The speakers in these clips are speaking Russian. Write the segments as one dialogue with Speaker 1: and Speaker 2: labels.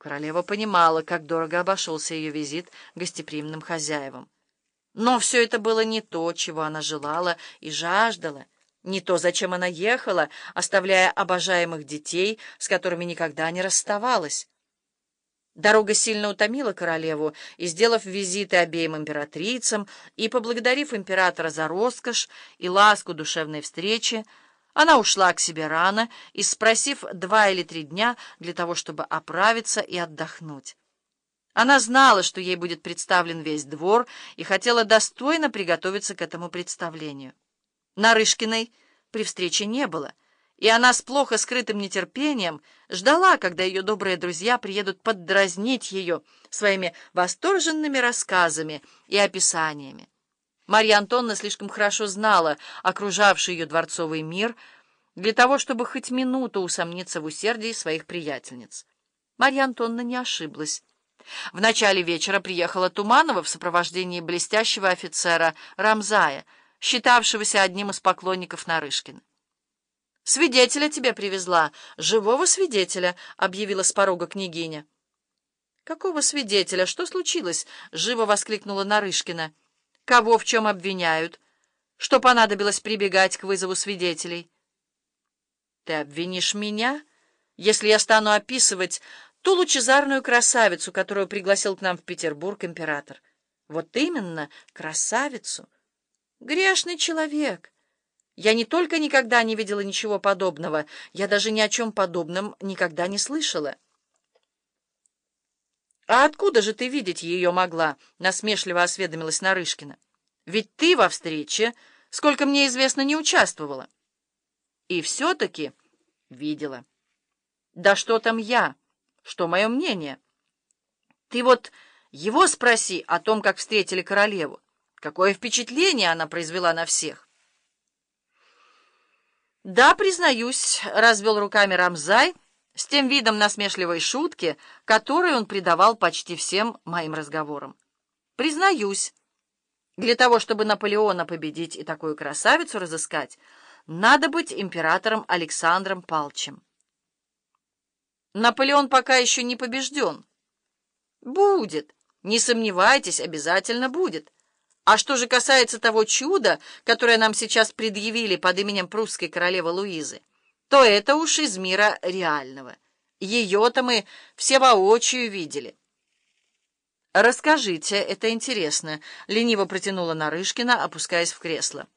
Speaker 1: Королева понимала, как дорого обошелся ее визит гостеприимным хозяевам. Но все это было не то, чего она желала и жаждала, не то, зачем она ехала, оставляя обожаемых детей, с которыми никогда не расставалась. Дорога сильно утомила королеву, и, сделав визиты обеим императрицам и поблагодарив императора за роскошь и ласку душевной встречи, она ушла к себе рано, и спросив два или три дня для того, чтобы оправиться и отдохнуть. Она знала, что ей будет представлен весь двор, и хотела достойно приготовиться к этому представлению. Нарышкиной при встрече не было, и она с плохо скрытым нетерпением ждала, когда ее добрые друзья приедут поддразнить ее своими восторженными рассказами и описаниями. Марья Антонна слишком хорошо знала окружавший ее дворцовый мир для того, чтобы хоть минуту усомниться в усердии своих приятельниц. Марья Антонна не ошиблась. В начале вечера приехала Туманова в сопровождении блестящего офицера Рамзая, считавшегося одним из поклонников Нарышкина. «Свидетеля тебе привезла, живого свидетеля», — объявила с порога княгиня. «Какого свидетеля? Что случилось?» — живо воскликнула Нарышкина. Кого в чем обвиняют? Что понадобилось прибегать к вызову свидетелей? Ты обвинишь меня, если я стану описывать ту лучезарную красавицу, которую пригласил к нам в Петербург император. Вот именно, красавицу. Грешный человек. Я не только никогда не видела ничего подобного, я даже ни о чем подобном никогда не слышала. «А откуда же ты видеть ее могла?» — насмешливо осведомилась Нарышкина. «Ведь ты во встрече, сколько мне известно, не участвовала». «И все-таки видела». «Да что там я? Что мое мнение?» «Ты вот его спроси о том, как встретили королеву. Какое впечатление она произвела на всех?» «Да, признаюсь», — развел руками Рамзай, — с тем видом насмешливой шутки, которой он придавал почти всем моим разговорам. Признаюсь, для того, чтобы Наполеона победить и такую красавицу разыскать, надо быть императором Александром Палчем. Наполеон пока еще не побежден. Будет, не сомневайтесь, обязательно будет. А что же касается того чуда, которое нам сейчас предъявили под именем прусской королевы Луизы, то это уж из мира реального. Ее-то мы все воочию видели. «Расскажите, это интересно», — лениво протянула Нарышкина, опускаясь в кресло.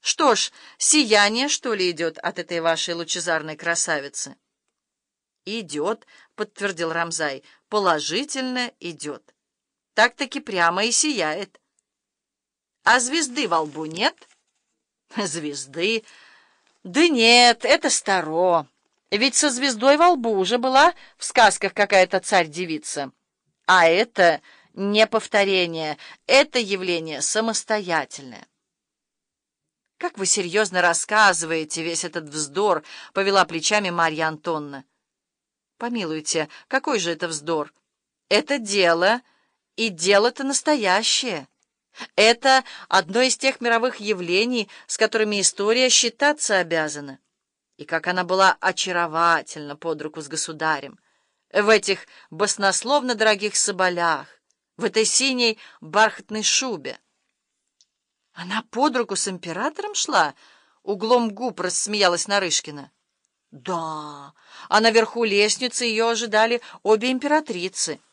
Speaker 1: «Что ж, сияние, что ли, идет от этой вашей лучезарной красавицы?» «Идет», — подтвердил Рамзай, — «положительно идет. Так-таки прямо и сияет». «А звезды во лбу нет?» «Звезды...» «Да нет, это старо. Ведь со звездой во лбу уже была в сказках какая-то царь-девица. А это не повторение, это явление самостоятельное». «Как вы серьезно рассказываете весь этот вздор», — повела плечами Марья Антонна. «Помилуйте, какой же это вздор? Это дело, и дело-то настоящее». Это одно из тех мировых явлений, с которыми история считаться обязана. И как она была очаровательна под руку с государем, в этих баснословно дорогих соболях, в этой синей бархатной шубе. Она под руку с императором шла? Углом губ рассмеялась Нарышкина. Да, а наверху лестницы ее ожидали обе императрицы —